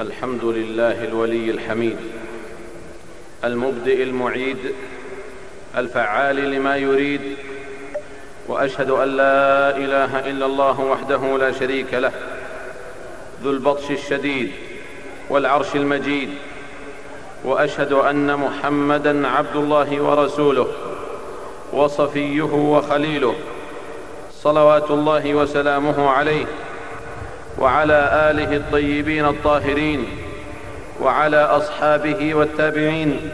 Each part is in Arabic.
الحمد لله الولي الحميد المبدئ المعيد الفعال لما يريد وأشهد أن لا إله إلا الله وحده لا شريك له ذو البطش الشديد والعرش المجيد وأشهد أن محمدا عبد الله ورسوله وصفيه وخليله صلوات الله وسلامه عليه وعلى آله الطيبين الطاهرين وعلى أصحابه والتابعين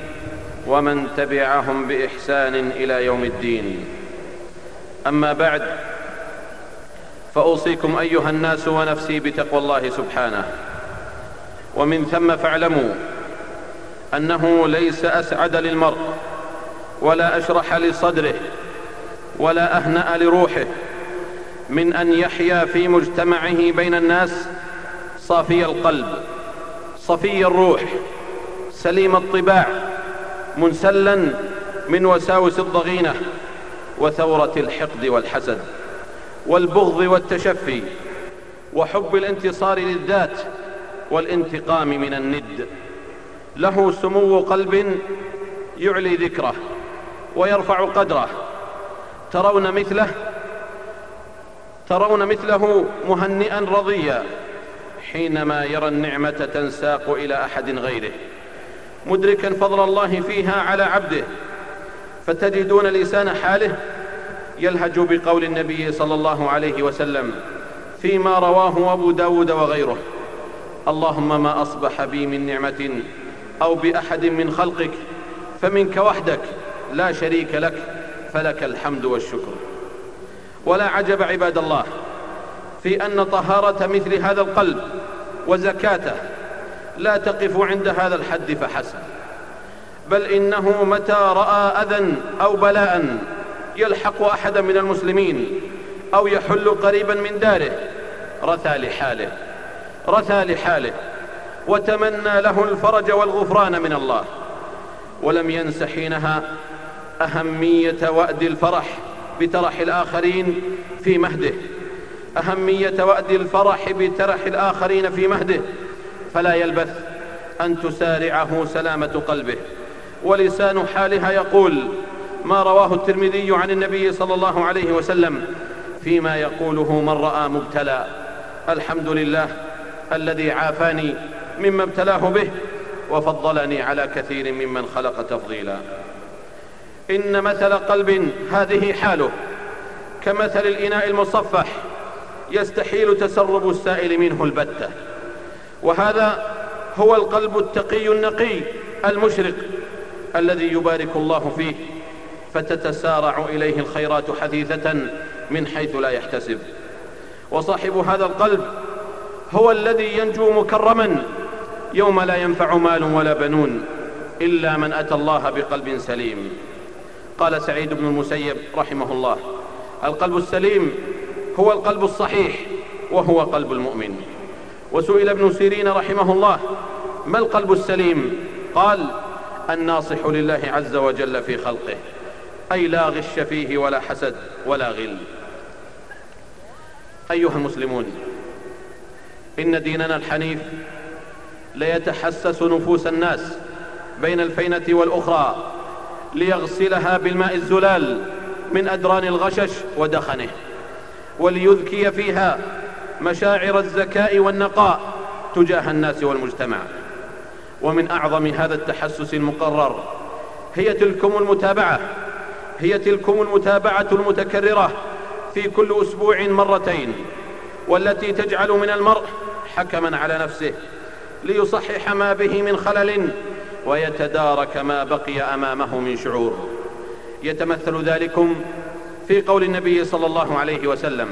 ومن تبعهم بإحسان إلى يوم الدين. أما بعد فأوصيكم أيها الناس ونفسي بتقوى الله سبحانه. ومن ثم فاعلموا أنه ليس أسعد للمرء ولا أشرح لصدره ولا أهنأ لروحه من أن يحيا في مجتمعه بين الناس صافي القلب صفي الروح سليم الطباع منسلا من وساوس الضغينة وثورة الحقد والحسد والبغض والتشفي وحب الانتصار للذات والانتقام من الند. له سمو قلب يعلي ذكره ويرفع قدره ترون مثله ترون مثله مهنئا رضيا حينما يرى النعمة تنساق إلى أحد غيره. مدركا فضل الله فيها على عبده. فتجدون لسان حاله يلهج بقول النبي صلى الله عليه وسلم فيما رواه أبو داود وغيره اللهم ما أصبح بي من نعمة أو بأحد من خلقك فمنك وحدك لا شريك لك فلك الحمد والشكر. ولا عجب عباد الله في أن طهارة مثل هذا القلب وزكاته لا تقف عند هذا الحد فحسب. بل إنه متى رأى أذى أو بلاء يلحق أحدا من المسلمين أو يحل قريبا من داره رثى لحاله رثى لحاله وتمنى له الفرج والغفران من الله. ولم ينس حينها أهمية وأد الفرح بترح الآخرين في مهده. أهمية وأد الفرح بترح الآخرين في مهده. فلا يلبث أن تسارعه سلامة قلبه. ولسان حالها يقول ما رواه الترمذي عن النبي صلى الله عليه وسلم فيما يقوله من رأى مبتلى. الحمد لله الذي عافاني مما ابتلاه به وفضلني على كثير ممن خلق تفضيلا. إن مثل قلب هذه حاله كمثل الإناء المصفح يستحيل تسرب السائل منه البتة. وهذا هو القلب التقي النقي المشرق الذي يبارك الله فيه فتتسارع إليه الخيرات حثيثة من حيث لا يحتسب. وصاحب هذا القلب هو الذي ينجو مكرما يوم لا ينفع مال ولا بنون إلا من أتى الله بقلب سليم. قال سعيد بن المسيب رحمه الله القلب السليم هو القلب الصحيح وهو قلب المؤمن. وسئل ابن سيرين رحمه الله ما القلب السليم؟ قال الناصح لله عز وجل في خلقه أي لا غش فيه ولا حسد ولا غل. أيها المسلمون إن ديننا الحنيف ليتحسس نفوس الناس بين الفينة والأخرى ليغسلها بالماء الزلال من أدران الغشش ودخنه وليذكي فيها مشاعر الزكاء والنقاء تجاه الناس والمجتمع. ومن أعظم هذا التحسس المقرر هي تلكم المتابعة هي تلكم المتابعة المتكررة في كل أسبوع مرتين والتي تجعل من المرء حكما على نفسه ليصحح ما به من خلل ويتدارك ما بقي أمامه من شعور. يتمثل ذلكم في قول النبي صلى الله عليه وسلم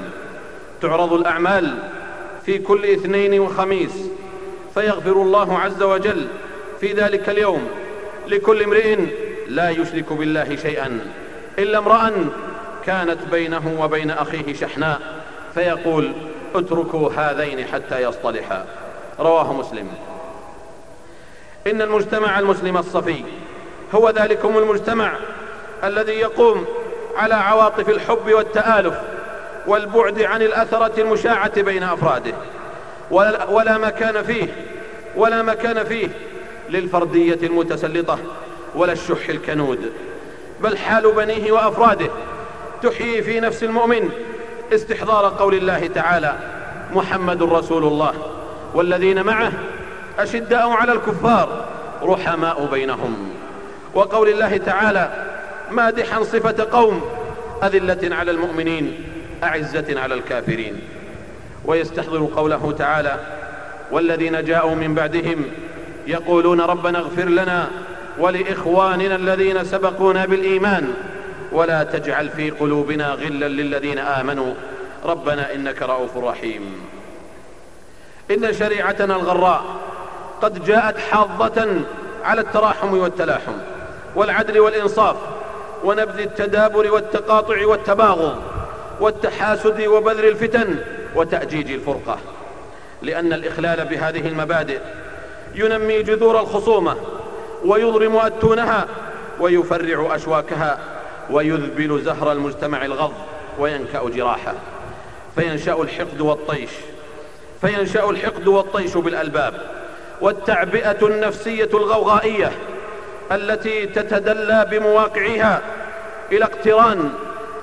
تعرض الأعمال في كل اثنين وخميس فيغفر الله عز وجل في ذلك اليوم. لكل امرئ لا يشرك بالله شيئا إلا امرأ كانت بينه وبين أخيه شحناء فيقول اتركوا هذين حتى يصطلحا. رواه مسلم. إن المجتمع المسلم الصفي هو ذلكم المجتمع الذي يقوم على عواطف الحب والتآلف والبعد عن الأثرة المشاعة بين أفراده. ولا مكان فيه ولا مكان فيه للفردية المتسلطة ولا الشح الكنود. بل حال بنيه وأفراده تحيي في نفس المؤمن استحضار قول الله تعالى محمد رسول الله والذين معه أشداء على الكفار رحماء بينهم. وقول الله تعالى مادحا صفة قوم أذلة على المؤمنين أعزة على الكافرين. ويستحضر قوله تعالى والذين جاءوا من بعدهم يقولون ربنا اغفر لنا ولإخواننا الذين سبقونا بالإيمان. ولا تجعل في قلوبنا غلا للذين آمنوا. ربنا إنك رؤوف رحيم. إن شريعتنا الغراء قد جاءت حاضة على التراحم والتلاحم والعدل والإنصاف ونبذ التدابر والتقاطع والتباغض والتحاسد وبذر الفتن وتأجيج الفرقة. لأن الإخلال بهذه المبادئ ينمي جذور الخصومة ويضرم أتونها ويفرع أشواكها ويذبل زهر المجتمع الغض وينكأ جراحه. فينشأ الحقد والطيش فينشأ الحقد والطيش بالألباب. والتعبئة النفسية الغوغائية التي تتدلى بمواقعها إلى اقتران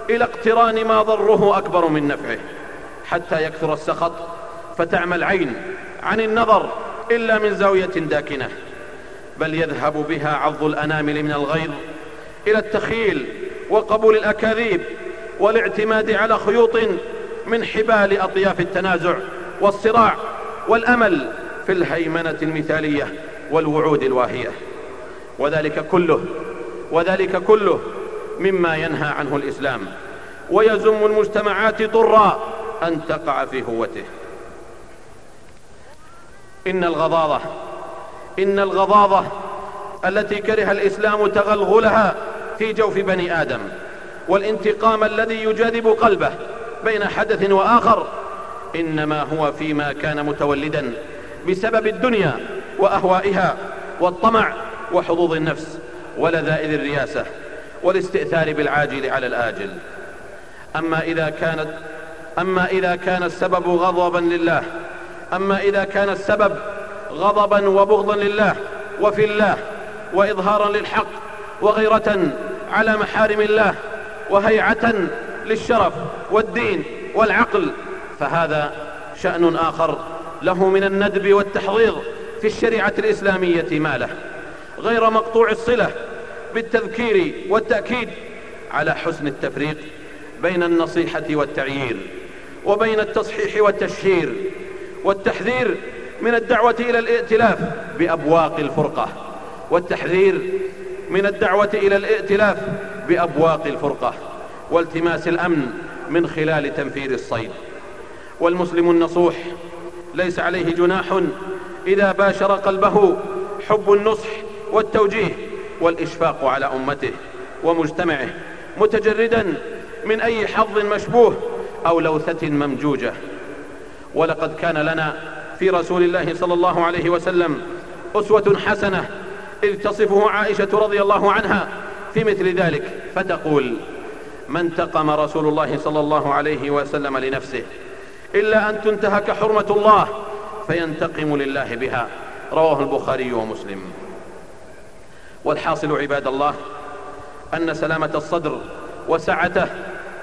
إلى اقتران ما ضره أكبر من نفعه. حتى يكثر السخط فتعمى العين عن النظر إلا من زاوية داكنة. بل يذهب بها عض الأنامل من الغيظ إلى التخيل وقبول الأكاذيب والاعتماد على خيوط من حبال أطياف التنازع والصراع والأمل في الهيمنة المثالية والوعود الواهية. وذلك كله وذلك كله مما ينهى عنه الإسلام. ويزم المجتمعات طرا أن تقع في هوته. إن الغضاضة إن الغضاضة التي كره الإسلام تغلغلها في جوف بني آدم والانتقام الذي يجاذب قلبه بين حدث وآخر إنما هو فيما كان متولدا بسبب الدنيا وأهوائها والطمع وحظوظ النفس ولذائذ الرياسة والاستئثار بالعاجل على الآجل. أما إذا كانت أما إذا كان السبب غضبا لله أما إذا كان السبب غضبا وبغضا لله وفي الله وإظهارا للحق وغيرة على محارم الله وهيعة للشرف والدين والعقل فهذا شأن آخر له من الندب والتحضير في الشريعة الإسلامية ما له غير مقطوع الصلة بالتذكير والتأكيد على حسن التفريق بين النصيحة والتعيير وبين التصحيح والتشهير والتحذير من الدعوة إلى الائتلاف بأبواق الفرقة والتحذير من الدعوة إلى الائتلاف بأبواق الفرقة والتماس الأمن من خلال تنفير الصيد. والمسلم النصوح ليس عليه جناح. إذا باشر قلبه حب النصح والتوجيه والإشفاق على أمته ومجتمعه متجردا من أي حظ مشبوه أو لوثة ممجوجة. ولقد كان لنا في رسول الله صلى الله عليه وسلم أسوة حسنة إذ تصفه عائشة رضي الله عنها في مثل ذلك فتقول ما انتقم رسول الله صلى الله عليه وسلم لنفسه إلا أن تنتهك حرمة الله فينتقم لله بها. رواه البخاري ومسلم. والحاصل عباد الله أن سلامة الصدر وسعته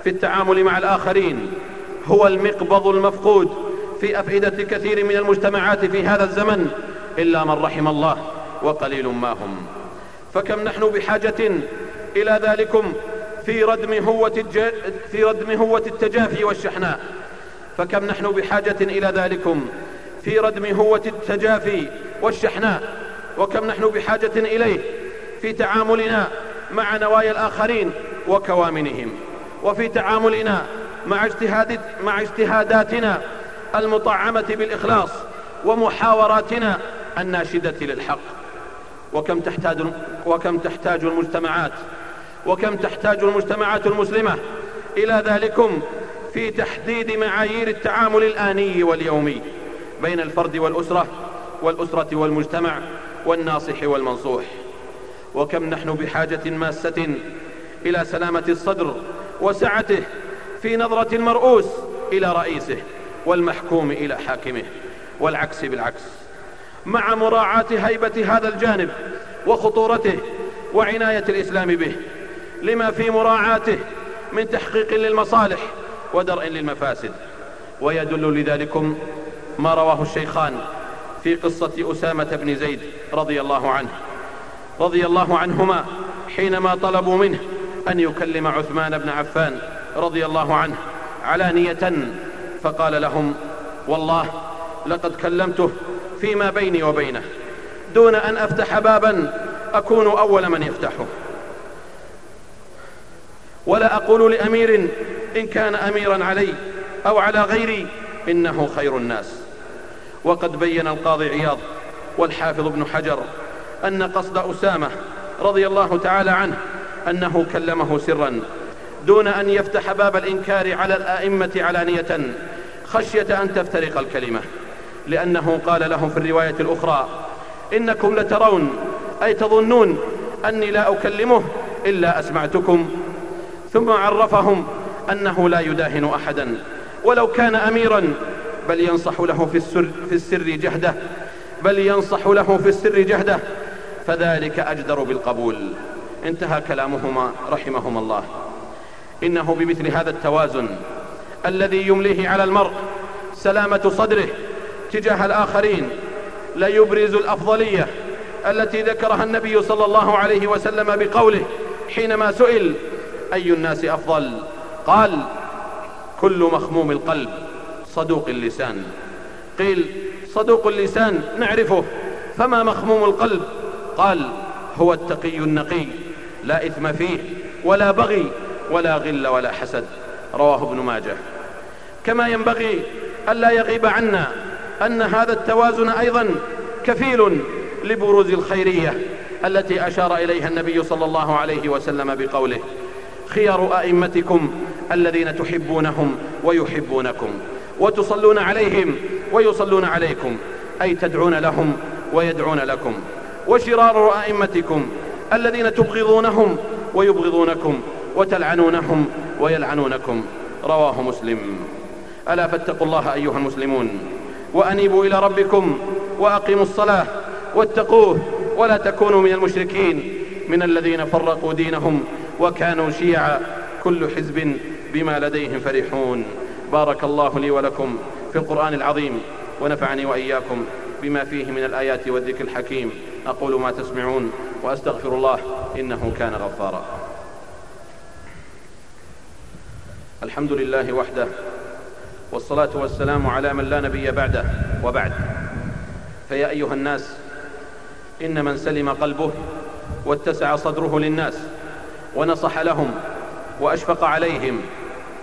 في التعامل مع الآخرين هو المقبض المفقود في أفئدة كثير من المجتمعات في هذا الزمن إلا من رحم الله وقليل ما هم. فكم نحن بحاجة إلى ذلكم في ردم هوة. في ردم هوة التجافي والشحناء. فكم نحن بحاجة إلى ذلكم في ردم هوة التجافي والشحناء؟ وكم نحن بحاجة إليه في تعاملنا مع نوايا الآخرين وكوامنهم؟ وفي تعاملنا مع, اجتهاد مع اجتهاداتنا المطعمة بالإخلاص ومحاوراتنا الناشدة للحق. وكم تحتاج, وكم تحتاج المجتمعات وكم تحتاج المجتمعات المسلمة إلى ذلكم في تحديد معايير التعامل الآني واليومي بين الفرد والأسرة والأسرة والمجتمع والناصح والمنصوح. وكم نحن بحاجة ماسة إلى سلامة الصدر وسعته في نظرة المرؤوس إلى رئيسه والمحكوم إلى حاكمه والعكس بالعكس. مع مراعاة هيبة هذا الجانب وخطورته وعناية الإسلام به لما في مراعاته من تحقيق للمصالح ودرء للمفاسد. ويدل لذلكم ما رواه الشيخان في قصة أسامة بن زيد رضي الله عنه. رضي الله عنهما حينما طلبوا منه أن يكلم عثمان بن عفان رضي الله عنه علانية فقال لهم والله لقد كلمته فيما بيني وبينه. دون أن أفتح بابا أكون أول من يفتحه. ولا أقول لأمير إن كان أميرا علي أو على غيري إنه خير الناس. وقد بين القاضي عياض والحافظ ابن حجر أن قصد أسامة رضي الله تعالى عنه أنه كلمه سرا دون أن يفتح باب الإنكار على الآئمة علانية خشية أن تفترق الكلمة. لأنه قال لهم في الرواية الأخرى إنكم لترون أي تظنون أني لا أكلمه إلا أسمعتكم. ثم عرفهم أنه لا يداهن أحدا ولو كان أميرا بل ينصح له في السر, في السر جهده بل ينصح له في السر جهده فذلك أجدر بالقبول. انتهى كلامهما رحمهما الله. إنه بمثل هذا التوازن الذي يمليه على المرء سلامة صدره تجاه الآخرين لا يبرز الأفضلية التي ذكرها النبي صلى الله عليه وسلم بقوله حينما سئل أي الناس أفضل؟ قال كل مخموم القلب صدوق اللسان. قيل صدوق اللسان نعرفه فما مخموم القلب؟ قال هو التقي النقي لا إثم فيه ولا بغي ولا غل ولا حسد. رواه ابن ماجه. كما ينبغي ألا يغيب عنا أن هذا التوازن أيضا كفيل لبروز الخيرية التي أشار إليها النبي صلى الله عليه وسلم بقوله خيار أئمتكم الذين تحبونهم ويحبونكم وتصلون عليهم ويصلون عليكم أي تدعون لهم ويدعون لكم. وشرار أئمتكم الذين تبغضونهم ويبغضونكم وتلعنونهم ويلعنونكم. رواه مسلم. ألا فاتقوا الله أيها المسلمون. وأنيبوا إلى ربكم وأقيموا الصلاة واتقوه ولا تكونوا من المشركين من الذين فرقوا دينهم وكانوا شيعا كل حزب بما لديهم فرحون. بارك الله لي ولكم في القرآن العظيم ونفعني وإياكم بما فيه من الآيات والذكر الحكيم. أقول ما تسمعون وأستغفر الله إنه كان غفارا. الحمد لله وحده والصلاة والسلام على من لا نبي بعده وبعد. فيا أيها الناس إن من سلم قلبه واتسع صدره للناس ونصح لهم وأشفق عليهم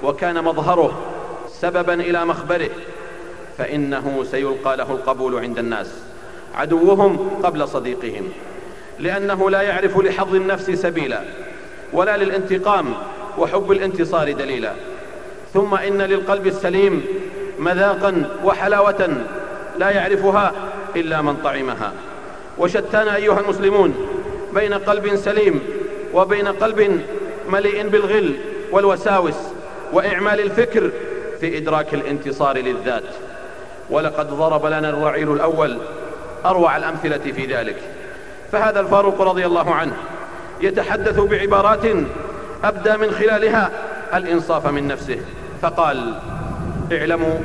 وكان مظهره سببا إلى مخبره فإنه سيلقى له القبول عند الناس عدوهم قبل صديقهم لأنه لا يعرف لحظ النفس سبيلا ولا للانتقام وحب الانتصار دليلا ثم إن للقلب السليم مذاقا وحلاوة لا يعرفها إلا من طعمها. وشتان أيها المسلمون بين قلب سليم وبين قلب مليء بالغل والوساوس وإعمال الفكر في إدراك الانتصار للذات. ولقد ضرب لنا الرعيل الأول أروع الأمثلة في ذلك. فهذا الفاروق رضي الله عنه يتحدث بعبارات أبدى من خلالها الإنصاف من نفسه. فقال اعلموا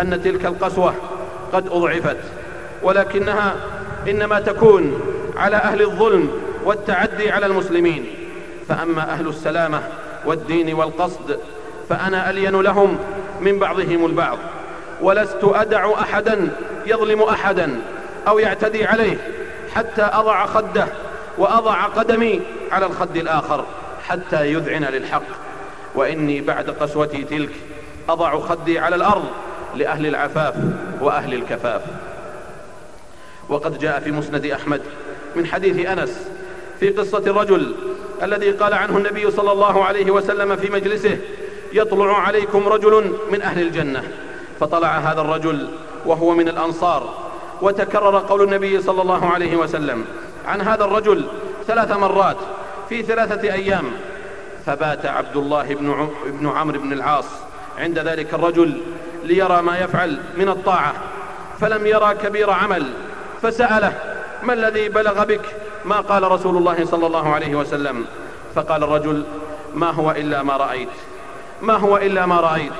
أن تلك القسوة قد أضعفت ولكنها إنما تكون على أهل الظلم والتعدي على المسلمين. فأما أهل السلامة والدين والقصد فأنا ألين لهم من بعضهم البعض. ولست أدع أحدا يظلم أحدا أو يعتدي عليه حتى أضع خده وأضع قدمي على الخد الآخر حتى يذعن للحق. وإني بعد قسوتي تلك أضع خدي على الأرض لأهل العفاف وأهل الكفاف. وقد جاء في مسند أحمد من حديث أنس في قصة الرجل الذي قال عنه النبي صلى الله عليه وسلم في مجلسه يطلع عليكم رجل من أهل الجنة فطلع هذا الرجل وهو من الأنصار وتكرر قول النبي صلى الله عليه وسلم عن هذا الرجل ثلاث مرات في ثلاثة أيام فبات عبد الله بن, عمرو بن العاص عند ذلك الرجل ليرى ما يفعل من الطاعة فلم يرى كبير عمل فسأله ما الذي بلغ بك؟ ما قال رسول الله صلى الله عليه وسلم فقال الرجل ما هو إلا ما رأيت. ما هو إلا ما رأيت.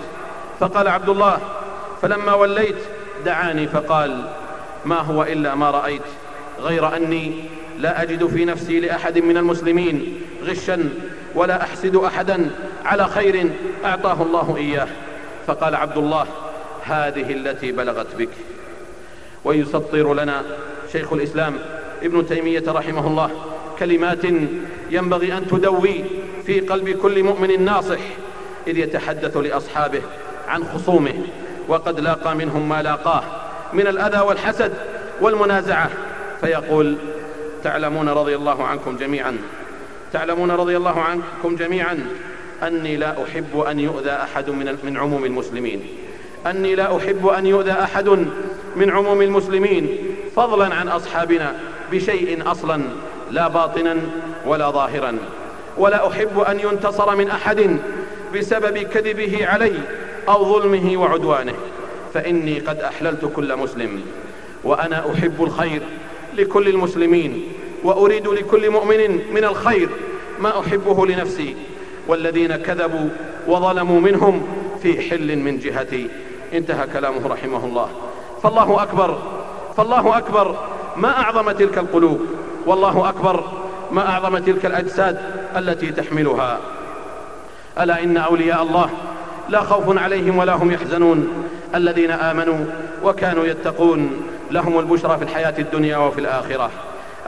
فقال عبد الله فلما وليت دعاني فقال ما هو إلا ما رأيت. غير أني لا أجد في نفسي لأحد من المسلمين غشا ولا أحسد أحدا على خير أعطاه الله إياه. فقال عبد الله هذه التي بلغت بك. ويسطر لنا شيخ الإسلام ابن تيمية رحمه الله كلمات ينبغي أن تدوي في قلب كل مؤمن ناصح. إذ يتحدث لأصحابه عن خصومه وقد لاقى منهم ما لاقاه من الأذى والحسد والمنازعة. فيقول تعلمون رضي الله عنكم جميعا تعلمون رضي الله عنكم جميعا أني لا أحب أن يؤذى أحد من من عموم المسلمين. أني لا أحب أن يؤذى أحد من عموم المسلمين فضلا عن أصحابنا بشيء أصلا لا باطنا ولا ظاهرا. ولا أحب أن ينتصر من أحد بسبب كذبه علي أو ظلمه وعدوانه. فإني قد أحللت كل مسلم وأنا أحب الخير لكل المسلمين وأريد لكل مؤمن من الخير ما أحبه لنفسي. والذين كذبوا وظلموا منهم في حل من جهتي. انتهى كلامه رحمه الله. فالله أكبر فالله أكبر. ما أعظم تلك القلوب؟ والله أكبر. ما أعظم تلك الأجساد التي تحملها؟ ألا إن أولياء الله لا خوف عليهم ولا هم يحزنون. الذين آمنوا وكانوا يتقون لهم البشرى في الحياة الدنيا وفي الآخرة.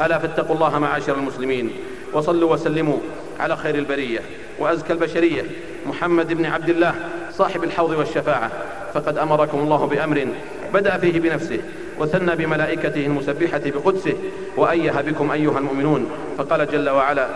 ألا فاتقوا الله معاشر المسلمين وصلوا وسلموا على خير البرية وأزكى البشرية. محمد بن عبد الله صاحب الحوض والشفاعة. فقد أمركم الله بأمر بدأ فيه بنفسه وثنى بملائكته المسبحة بقدسه وأيه بكم أيها المؤمنون. فقال جل وعلا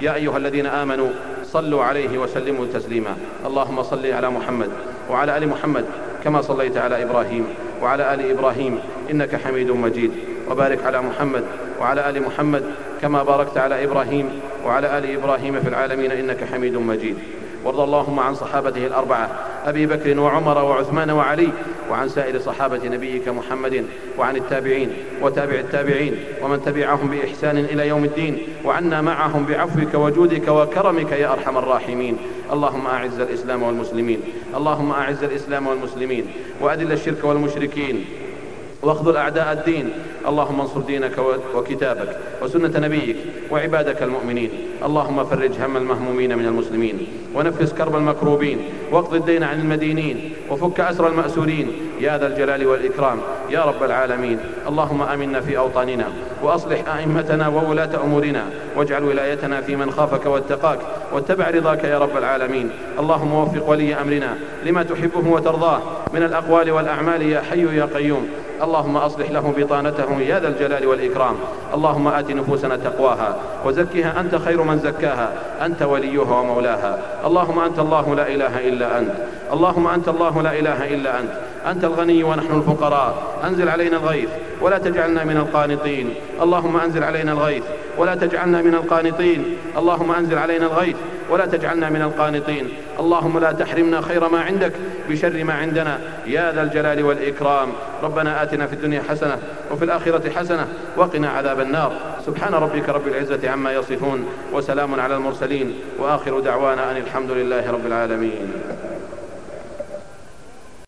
يا أيها الذين آمنوا صلوا عليه وسلموا تسليما. اللهم صل على محمد وعلى آل محمد كما صليت على إبراهيم وعلى آل إبراهيم إنك حميد مجيد. وبارك على محمد وعلى آل محمد كما باركت على إبراهيم وعلى آل إبراهيم في العالمين إنك حميد مجيد. وارض اللهم عن صحابته الأربعة أبي بكر وعمر وعثمان وعلي وعن سائر صحابة نبيك محمد وعن التابعين وتابع التابعين ومن تبعهم بإحسان إلى يوم الدين وعنا معهم بعفوك وجودك وكرمك يا أرحم الراحمين. اللهم أعز الإسلام والمسلمين. اللهم أعز الإسلام والمسلمين. وأذل الشرك والمشركين. واخذل أعداء الدين. اللهم انصر دينك وكتابك وسنة نبيك وعبادك المؤمنين. اللهم فرج هم المهمومين من المسلمين. ونفس كرب المكروبين. واقض الدين عن المدينين. وفك أسر المأسورين. يا ذا الجلال والإكرام. يا رب العالمين. اللهم آمنا في أوطاننا. وأصلح أئمتنا وولاة أمورنا. واجعل ولايتنا في من خافك واتقاك. واتبع رضاك يا رب العالمين. اللهم وفق ولي أمرنا لما تحبه وترضاه. من الأقوال والأعمال يا حي يا قيوم. اللهم أصلح له بطانته يا ذا الجلال والإكرام. اللهم آت نفوسنا تقواها وزكها أنت خير من زكاها. أنت وليها ومولاها. اللهم أنت الله لا إله إلا أنت. اللهم أنت الله لا إله إلا أنت. أنت الغني ونحن الفقراء. أنزل علينا الغيث ولا تجعلنا من القانطين. اللهم أنزل علينا الغيث ولا تجعلنا من القانطين. اللهم أنزل علينا الغيث ولا تجعلنا من القانطين. اللهم لا تحرمنا خير ما عندك بشر ما عندنا. يا ذا الجلال والإكرام. ربنا آتنا في الدنيا حسنة وفي الآخرة حسنة وقنا عذاب النار. سبحان ربك رب العزة عما يصفون وسلام على المرسلين. وآخر دعوانا أن الحمد لله رب العالمين.